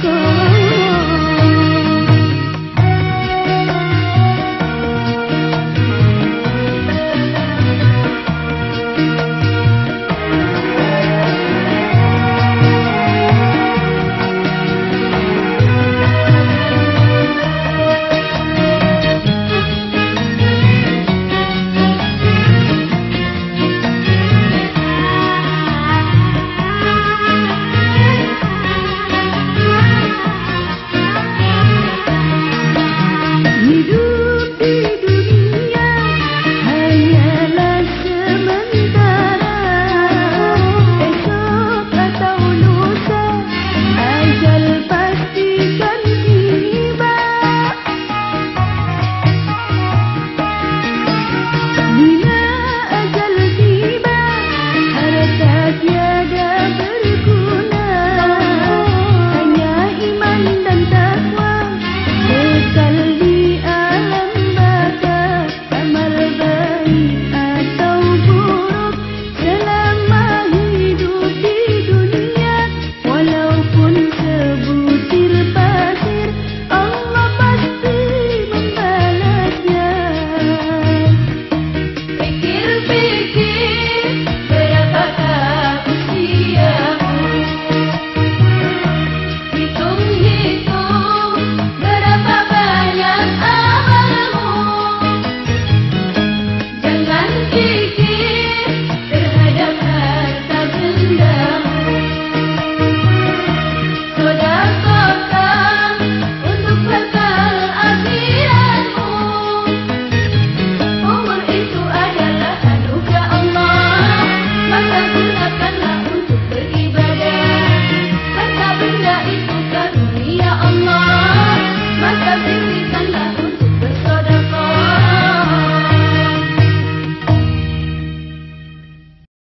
Go.